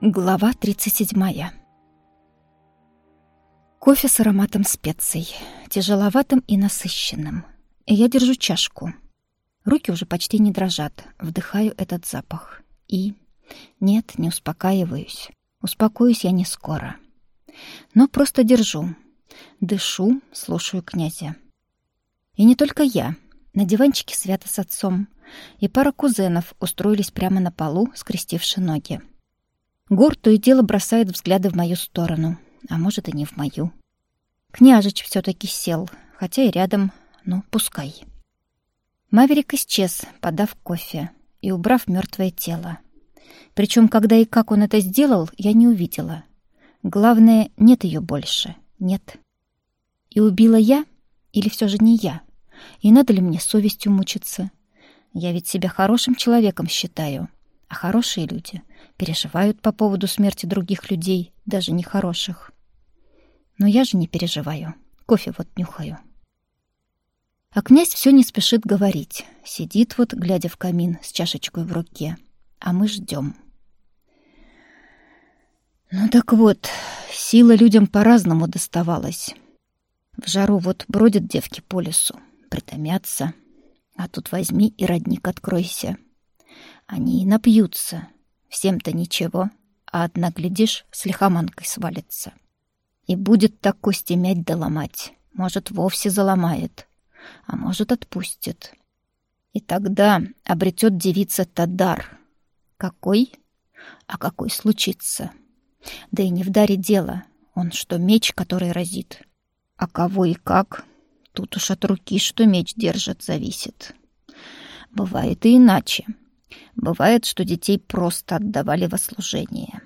Глава 37. Кофе с ароматом специй, тяжеловатым и насыщенным. Я держу чашку. Руки уже почти не дрожат, вдыхаю этот запах. И... Нет, не успокаиваюсь. Успокоюсь я не скоро. Но просто держу. Дышу, слушаю князя. И не только я. На диванчике Свята с отцом. И пара кузенов устроились прямо на полу, скрестивши ноги. Гор то и дело бросает взгляды в мою сторону, а может и не в мою. Княжич все таки сел, хотя и рядом, но пускай. Маверик исчез, подав кофе и убрав мертвое тело. Причем, когда и как он это сделал, я не увидела. Главное, нет ее больше. Нет. И убила я или все же не я? И надо ли мне совестью мучиться? Я ведь себя хорошим человеком считаю. А хорошие люди переживают по поводу смерти других людей, даже нехороших. Но я же не переживаю. Кофе вот нюхаю. А князь все не спешит говорить. Сидит вот, глядя в камин с чашечкой в руке. А мы ждем. Ну так вот, сила людям по-разному доставалась. В жару вот бродят девки по лесу, притомятся. А тут возьми и родник откройся. Они и напьются. Всем-то ничего, а одна, глядишь, с лихоманкой свалится. И будет так кости мять да ломать. Может, вовсе заломает, а может, отпустит. И тогда обретет девица-то дар. Какой? А какой случится? Да и не в даре дело. Он что, меч, который разит? А кого и как? Тут уж от руки, что меч держит, зависит. Бывает и иначе. Бывает, что детей просто отдавали во служение.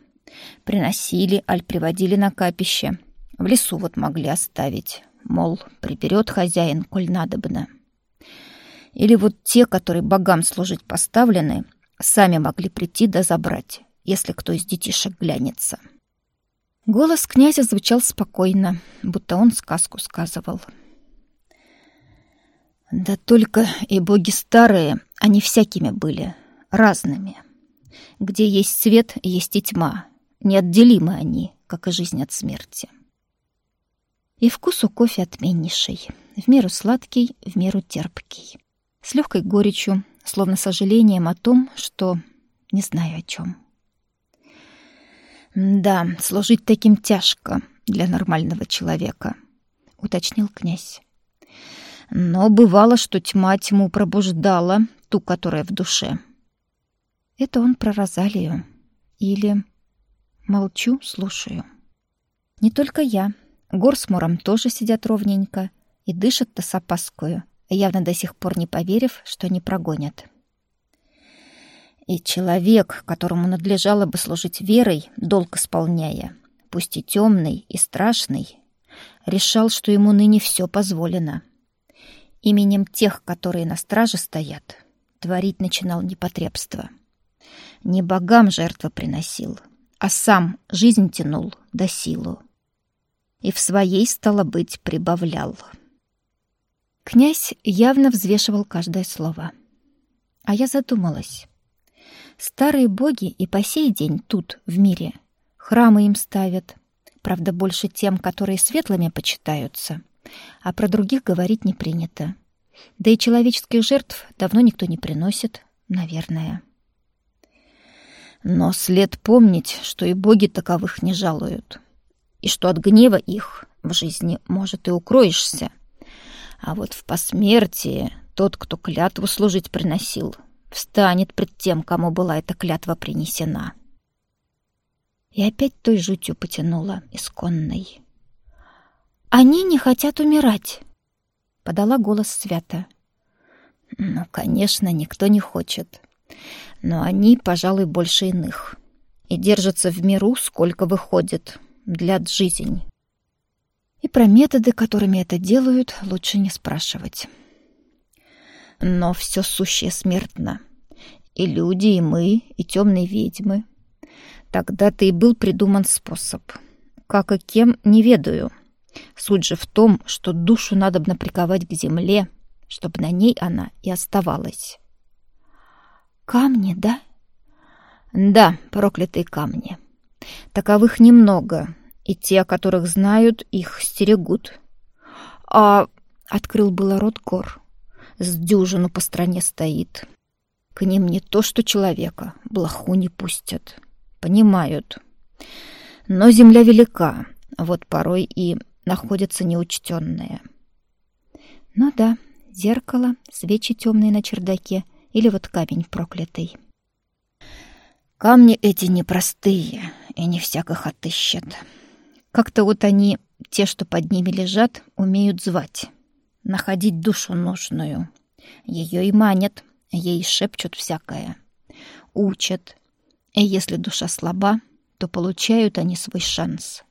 Приносили, аль приводили на капище. В лесу вот могли оставить. Мол, приберет хозяин, коль надобно. Или вот те, которые богам служить поставлены, сами могли прийти да забрать, если кто из детишек глянется. Голос князя звучал спокойно, будто он сказку сказывал. Да только и боги старые, они всякими были, разными. Где есть свет, есть и тьма. Неотделимы они, как и жизнь от смерти. И вкус у кофе отменнейший. В меру сладкий, в меру терпкий. С легкой горечью, словно сожалением о том, что не знаю о чем. «Да, служить таким тяжко для нормального человека», — уточнил князь. «Но бывало, что тьма тьму пробуждала, ту, которая в душе. Это он про Розалию. Или... Молчу, слушаю. Не только я. Гор с Муром тоже сидят ровненько и дышат-то с опаскою, явно до сих пор не поверив, что не прогонят. И человек, которому надлежало бы служить верой, долг исполняя, пусть и темный, и страшный, решал, что ему ныне все позволено. Именем тех, которые на страже стоят, творить начинал непотребство — не богам жертвы приносил, а сам жизнь тянул до силу. И в своей, стало быть, прибавлял. Князь явно взвешивал каждое слово. А я задумалась. Старые боги и по сей день тут, в мире, храмы им ставят. Правда, больше тем, которые светлыми почитаются. А про других говорить не принято. Да и человеческих жертв давно никто не приносит, наверное. Но след помнить, что и боги таковых не жалуют, и что от гнева их в жизни, может, и укроешься. А вот в посмертии тот, кто клятву служить приносил, встанет пред тем, кому была эта клятва принесена. И опять той жутью потянула, исконной. «Они не хотят умирать», — подала голос Свята. «Ну, конечно, никто не хочет но они, пожалуй, больше иных. И держатся в миру, сколько выходит, для жизнь. И про методы, которыми это делают, лучше не спрашивать. Но все сущее смертно. И люди, и мы, и темные ведьмы. Тогда-то и был придуман способ. Как и кем, не ведаю. Суть же в том, что душу надобно приковать к земле, чтобы на ней она и оставалась. Камни, да? Да, проклятые камни. Таковых немного, и те, которых знают, их стерегут. А открыл было рот Гор. С дюжину по стране стоит. К ним не то что человека, блоху не пустят. Понимают. Но земля велика, вот порой и находятся неучтенные. Ну да, зеркало, свечи темные на чердаке или вот камень проклятый. Камни эти непростые, и не всяких отыщет. Как-то вот они, те, что под ними лежат, умеют звать, находить душу нужную. Ее и манят, ей шепчут всякое, учат. И если душа слаба, то получают они свой шанс.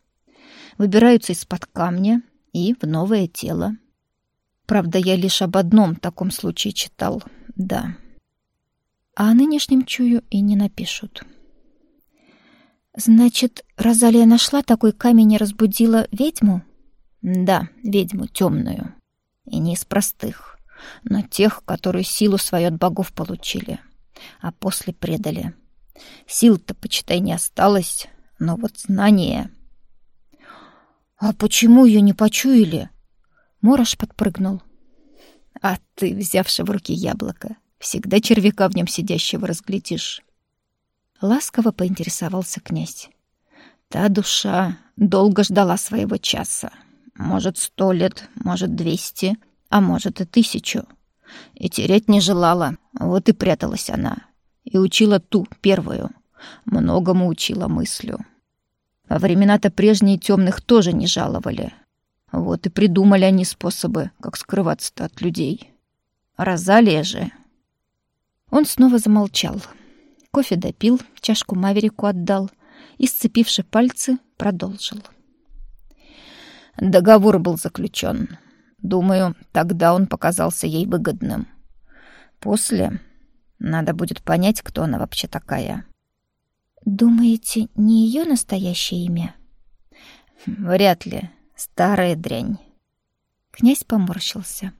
Выбираются из-под камня и в новое тело. Правда, я лишь об одном таком случае читал, да. А о нынешнем чую и не напишут. Значит, Розалия нашла такой камень и разбудила ведьму? Да, ведьму темную. И не из простых, но тех, которые силу свою от богов получили, а после предали. Сил-то, почитай, не осталось, но вот знание... А почему ее не почуяли? Морош подпрыгнул. А ты, взявши в руки яблоко, всегда червяка в нем сидящего разглядишь. Ласково поинтересовался князь. Та душа долго ждала своего часа. Может, сто лет, может, двести, а может, и тысячу. И терять не желала, вот и пряталась она. И учила ту, первую. Многому учила мыслью. Во времена-то прежние темных тоже не жаловали. Вот и придумали они способы, как скрываться-то от людей. Розалия же... Он снова замолчал. — Кофе допил, чашку Маверику отдал и, сцепивши пальцы, продолжил. Договор был заключен. Думаю, тогда он показался ей выгодным. После надо будет понять, кто она вообще такая. Думаете, не ее настоящее имя? Вряд ли. Старая дрянь. Князь поморщился.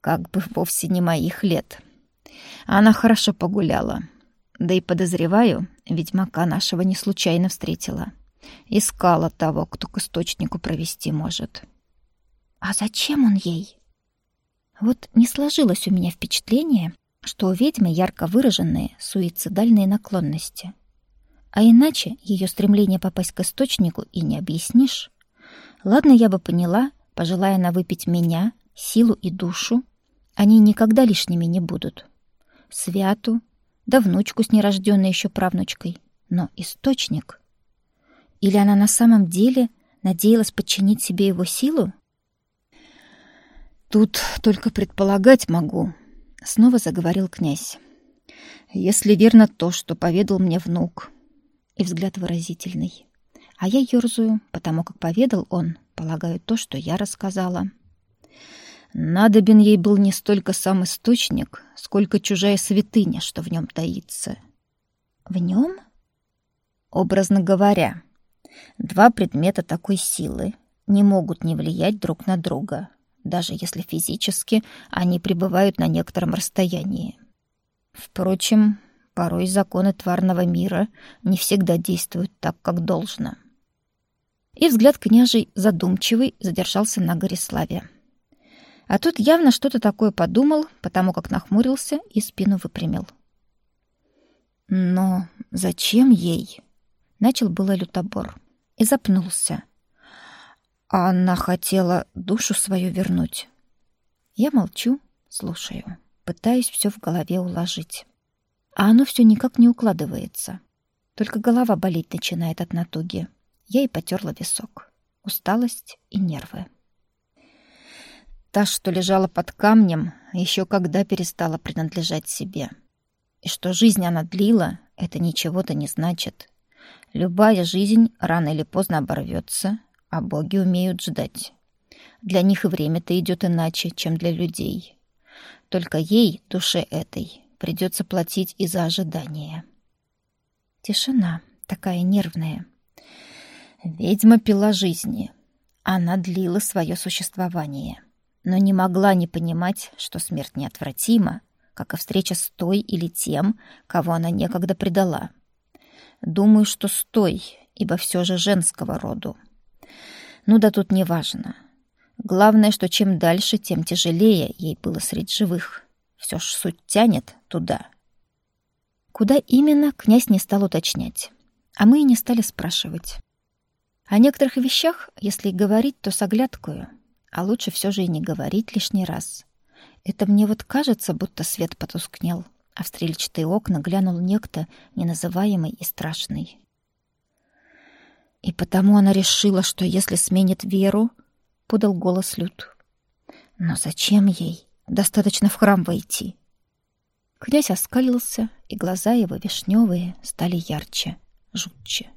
Как бы вовсе не моих лет. Она хорошо погуляла. Да и подозреваю, ведьмака нашего не случайно встретила. Искала того, кто к источнику провести может. А зачем он ей? Вот не сложилось у меня впечатление, что у ведьмы ярко выраженные суицидальные наклонности. А иначе ее стремление попасть к источнику и не объяснишь. Ладно, я бы поняла, пожелая она выпить меня, силу и душу, они никогда лишними не будут. Святу, да внучку с нерожденной еще правнучкой. Но источник... Или она на самом деле надеялась подчинить себе его силу? Тут только предполагать могу, снова заговорил князь. Если верно то, что поведал мне внук. И взгляд выразительный. А я ерзаю, потому как поведал он, полагаю, то, что я рассказала. Надобен ей был не столько сам источник, сколько чужая святыня, что в нем таится. В нем? Образно говоря, два предмета такой силы не могут не влиять друг на друга, даже если физически они пребывают на некотором расстоянии. Впрочем, порой законы тварного мира не всегда действуют так, как должно. И взгляд княжей задумчивый задержался на Гориславе. А тут явно что-то такое подумал, потому как нахмурился и спину выпрямил. Но зачем ей? Начал было лютобор и запнулся. Она хотела душу свою вернуть. Я молчу, слушаю, пытаюсь все в голове уложить. А оно все никак не укладывается. Только голова болеть начинает от натуги. Я и потерла висок. Усталость и нервы. Та, что лежала под камнем, еще когда перестала принадлежать себе. И что жизнь она длила, это ничего-то не значит. Любая жизнь рано или поздно оборвется, а боги умеют ждать. Для них и время-то идет иначе, чем для людей. Только ей, душе этой, придется платить и за ожидание. Тишина, такая нервная. Ведьма пила жизни. Она длила свое существование но не могла не понимать, что смерть неотвратима, как и встреча с той или тем, кого она некогда предала. Думаю, что с той, ибо все же женского роду. Ну да тут не важно. Главное, что чем дальше, тем тяжелее ей было среди живых. Все ж суть тянет туда. Куда именно, князь не стал уточнять. А мы и не стали спрашивать. О некоторых вещах, если говорить, то с оглядкою. А лучше все же и не говорить лишний раз. Это мне вот кажется, будто свет потускнел, а в стрельчатые окна глянул некто неназываемый и страшный. И потому она решила, что если сменит веру, подал голос Люд. Но зачем ей? Достаточно в храм войти. Князь оскалился, и глаза его вишневые стали ярче, жутче.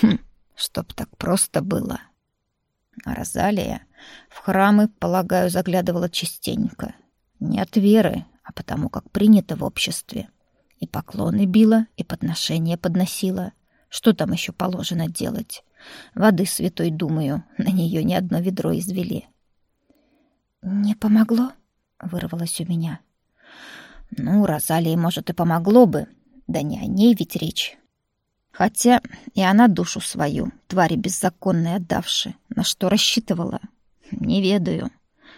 Хм, чтоб так просто было. А Розалия в храмы, полагаю, заглядывала частенько. Не от веры, а потому как принято в обществе. И поклоны била, и подношения подносила — что там еще положено делать? Воды святой, думаю, на нее ни одно ведро извели. «Не помогло?» — вырвалось у меня. «Ну, Розалии, может, и помогло бы, да не о ней ведь речь. Хотя и она душу свою, твари беззаконной отдавши, на что рассчитывала, не ведаю.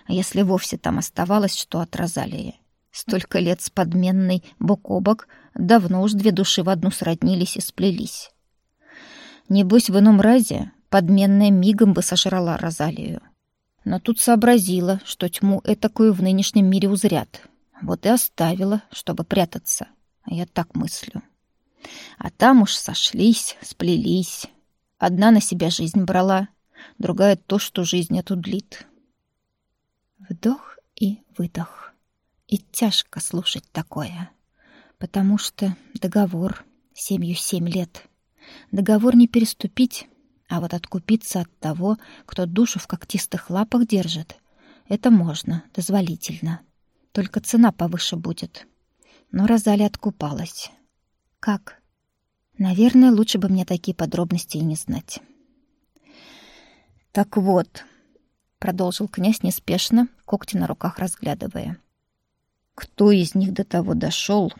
А если вовсе там оставалось что от Розалии? Столько лет с подменной бок о бок, давно уж две души в одну сроднились и сплелись. Небось, в ином разе подменная мигом бы сожрала Розалию. Но тут сообразила, что тьму этакую в нынешнем мире узрят. Вот и оставила, чтобы прятаться. Я так мыслю. А там уж сошлись, сплелись. Одна на себя жизнь брала, другая то, что жизнь эту длит. Вдох и выдох. И тяжко слушать такое, потому что договор семью семь лет — Договор не переступить, а вот откупиться от того, кто душу в когтистых лапах держит, это можно, дозволительно. Только цена повыше будет. Но Розали откупалась. Как? Наверное, лучше бы мне такие подробности и не знать. Так вот, продолжил князь неспешно, когти на руках разглядывая. Кто из них до того дошел,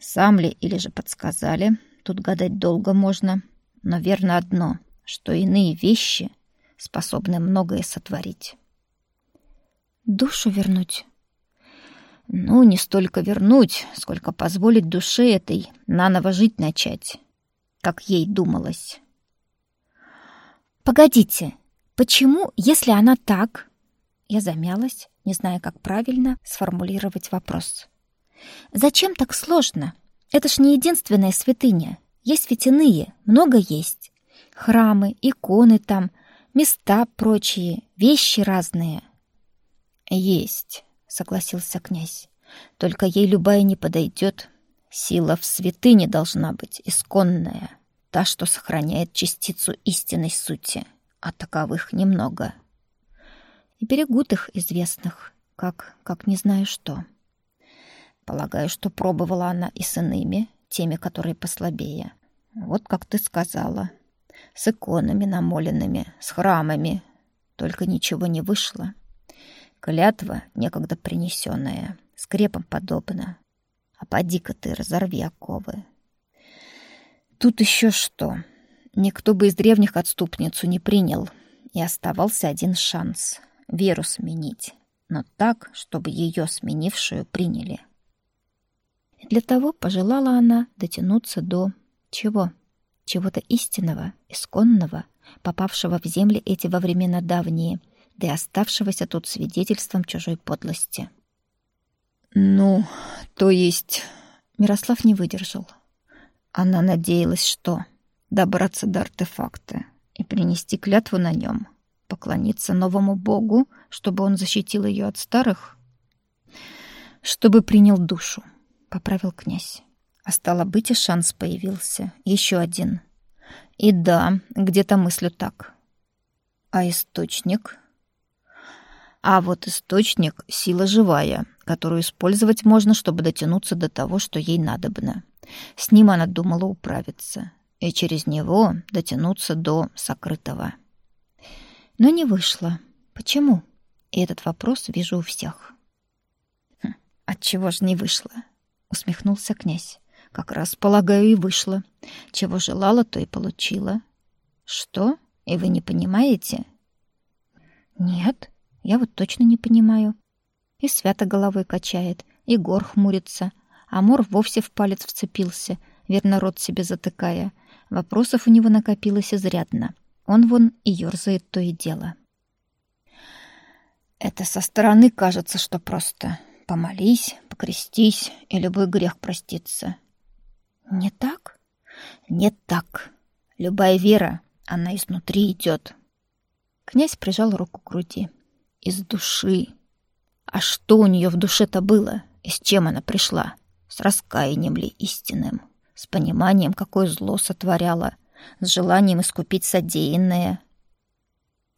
сам ли или же подсказали, Тут гадать долго можно, но верно одно, что иные вещи способны многое сотворить. Душу вернуть? Ну, не столько вернуть, сколько позволить душе этой наново жить начать, как ей думалось. Погодите, почему, если она так? Я замялась, не зная, как правильно сформулировать вопрос. Зачем так сложно? Это ж не единственная святыня. Есть ведь иные, много есть. Храмы, иконы там, места прочие, вещи разные. Есть, согласился князь. Только ей любая не подойдет. Сила в святыне должна быть исконная, та, что сохраняет частицу истинной сути, а таковых немного. И берегут их известных, как, как не знаю что. Полагаю, что пробовала она и с иными, теми, которые послабее. Вот как ты сказала. С иконами намоленными, с храмами. Только ничего не вышло. Клятва, некогда принесенная, скрепом подобна. А поди-ка ты, разорви оковы. Тут еще что. Никто бы из древних отступницу не принял. И оставался один шанс — веру сменить. Но так, чтобы ее сменившую приняли — для того пожелала она дотянуться до чего? Чего-то истинного, исконного, попавшего в земли эти во времена давние, да и оставшегося тут свидетельством чужой подлости. Ну, то есть Мирослав не выдержал. Она надеялась, что добраться до артефакта и принести клятву на нем, поклониться новому богу, чтобы он защитил ее от старых, чтобы принял душу поправил князь. А стало быть, и шанс появился. Еще один. И да, где-то мыслю так. А источник? А вот источник — сила живая, которую использовать можно, чтобы дотянуться до того, что ей надобно. С ним она думала управиться. И через него дотянуться до сокрытого. Но не вышло. Почему? И этот вопрос вижу у всех. Хм, отчего же не вышло? усмехнулся князь. Как раз, полагаю, и вышла. Чего желала, то и получила. Что? И вы не понимаете? Нет, я вот точно не понимаю. И свято головой качает, и гор хмурится, а Мор вовсе в палец вцепился, верно рот себе затыкая. Вопросов у него накопилось изрядно. Он вон и ёрзает то и дело. Это со стороны кажется, что просто помолись, покрестись, и любой грех простится. Не так? Не так. Любая вера, она изнутри идет. Князь прижал руку к груди. Из души. А что у нее в душе-то было? И с чем она пришла? С раскаянием ли истинным? С пониманием, какое зло сотворяла? С желанием искупить содеянное?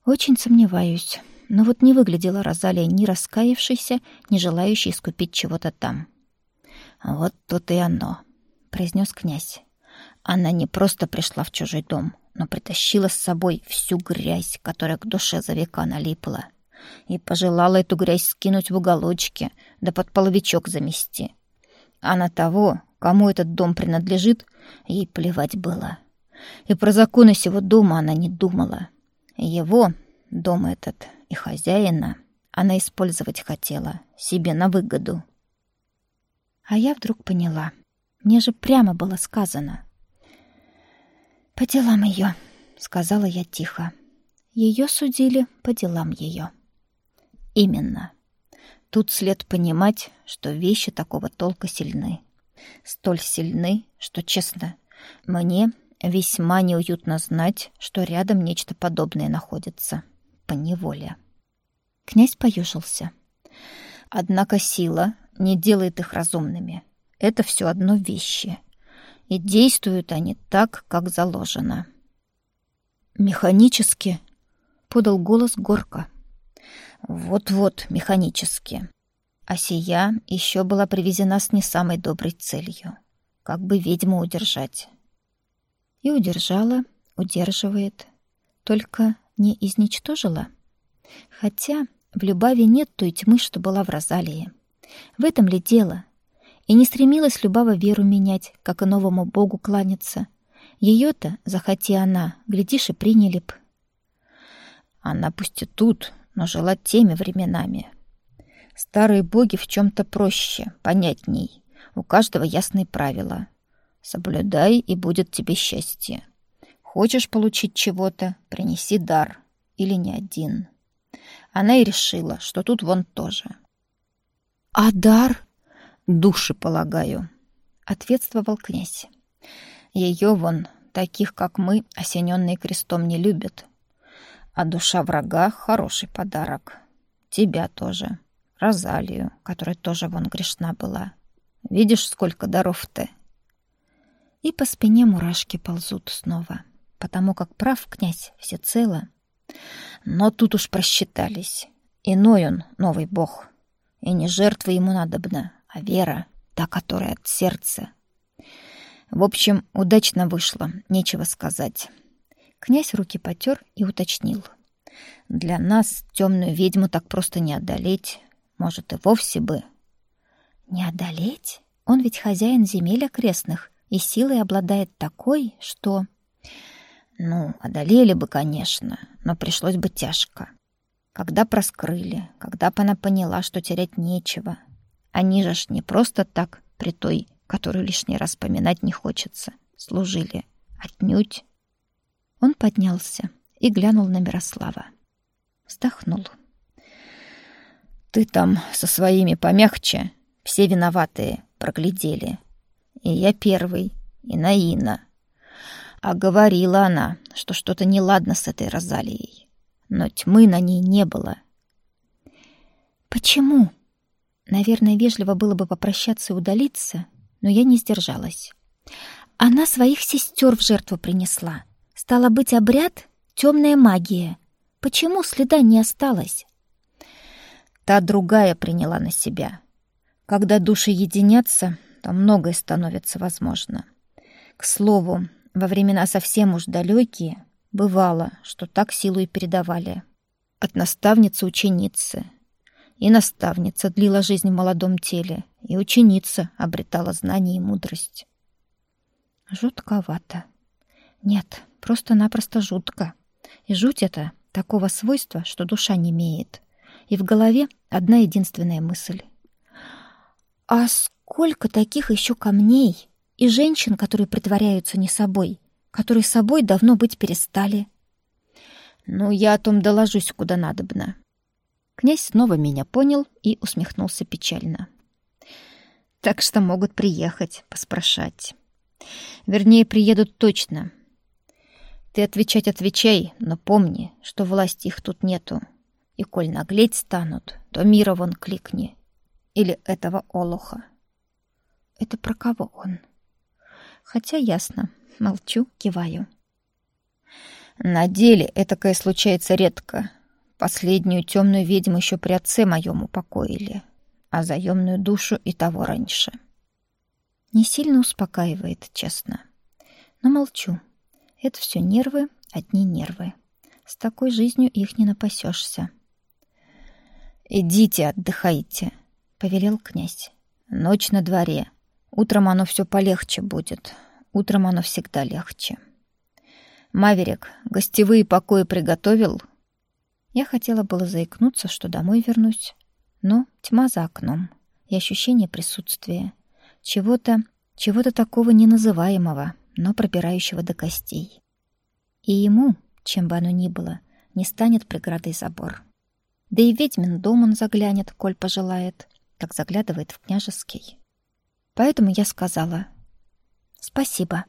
Очень сомневаюсь. Но вот не выглядела Розалия ни раскаявшейся, ни желающей искупить чего-то там. «Вот тут и оно», — произнес князь. Она не просто пришла в чужой дом, но притащила с собой всю грязь, которая к душе за века налипла, и пожелала эту грязь скинуть в уголочке, да под половичок замести. А на того, кому этот дом принадлежит, ей плевать было. И про законы сего дома она не думала. Его, дом этот, и хозяина она использовать хотела, себе на выгоду. А я вдруг поняла. Мне же прямо было сказано. «По делам ее», — сказала я тихо. Ее судили по делам ее. Именно. Тут след понимать, что вещи такого толка сильны. Столь сильны, что, честно, мне весьма неуютно знать, что рядом нечто подобное находится по неволе. Князь поюжился. Однако сила не делает их разумными. Это все одно вещи. И действуют они так, как заложено. «Механически?» — подал голос Горка. «Вот-вот, механически. А сия еще была привезена с не самой доброй целью. Как бы ведьму удержать». И удержала, удерживает. Только не изничтожила? Хотя в Любави нет той тьмы, что была в Розалии. В этом ли дело? И не стремилась Любава веру менять, как и новому богу кланяться. Ее-то, захоти она, глядишь, и приняли б. Она пусть и тут, но жила теми временами. Старые боги в чем-то проще, понятней. У каждого ясные правила. Соблюдай, и будет тебе счастье. Хочешь получить чего-то, принеси дар. Или не один. Она и решила, что тут вон тоже. «А дар?» «Души, полагаю», — ответствовал князь. «Ее вон, таких, как мы, осененные крестом, не любят. А душа врага — хороший подарок. Тебя тоже. Розалию, которая тоже вон грешна была. Видишь, сколько даров-то?» И по спине мурашки ползут снова потому как прав князь всецело. Но тут уж просчитались. Иной он, новый бог. И не жертва ему надобна, а вера, та, которая от сердца. В общем, удачно вышло, нечего сказать. Князь руки потер и уточнил. Для нас темную ведьму так просто не одолеть. Может, и вовсе бы. Не одолеть? Он ведь хозяин земель окрестных и силой обладает такой, что... Ну, одолели бы, конечно, но пришлось бы тяжко. Когда проскрыли, когда бы она поняла, что терять нечего. Они же ж не просто так при той, которую лишний раз поминать не хочется, служили. Отнюдь. Он поднялся и глянул на Мирослава. Вздохнул. «Ты там со своими помягче, все виноватые, проглядели. И я первый, и Наина. А говорила она, что что-то неладно с этой Розалией. Но тьмы на ней не было. Почему? Наверное, вежливо было бы попрощаться и удалиться, но я не сдержалась. Она своих сестер в жертву принесла. Стало быть, обряд — темная магия. Почему следа не осталось? Та другая приняла на себя. Когда души единятся, то многое становится возможно. К слову, во времена совсем уж далекие бывало, что так силу и передавали. От наставницы ученицы. И наставница длила жизнь в молодом теле, и ученица обретала знания и мудрость. Жутковато. Нет, просто-напросто жутко. И жуть это такого свойства, что душа не имеет. И в голове одна единственная мысль. А сколько таких еще камней и женщин, которые притворяются не собой, которые собой давно быть перестали? Ну, я о том доложусь куда надобно. Князь снова меня понял и усмехнулся печально. Так что могут приехать, поспрашать. Вернее, приедут точно. Ты отвечать отвечай, но помни, что власти их тут нету. И коль наглеть станут, то мира вон кликни. Или этого олуха. Это про кого он? Хотя ясно. Молчу, киваю. На деле этакое случается редко. Последнюю темную ведьму еще при отце моем упокоили, а заемную душу и того раньше. Не сильно успокаивает, честно. Но молчу. Это все нервы, одни нервы. С такой жизнью их не напасешься. «Идите, отдыхайте», — повелел князь. «Ночь на дворе. Утром оно все полегче будет. Утром оно всегда легче». «Маверик, гостевые покои приготовил?» Я хотела было заикнуться, что домой вернусь, но тьма за окном и ощущение присутствия. Чего-то, чего-то такого неназываемого, но пропирающего до костей. И ему, чем бы оно ни было, не станет преградой забор. Да и ведьмин дом он заглянет, коль пожелает, как заглядывает в княжеский. Поэтому я сказала «Спасибо».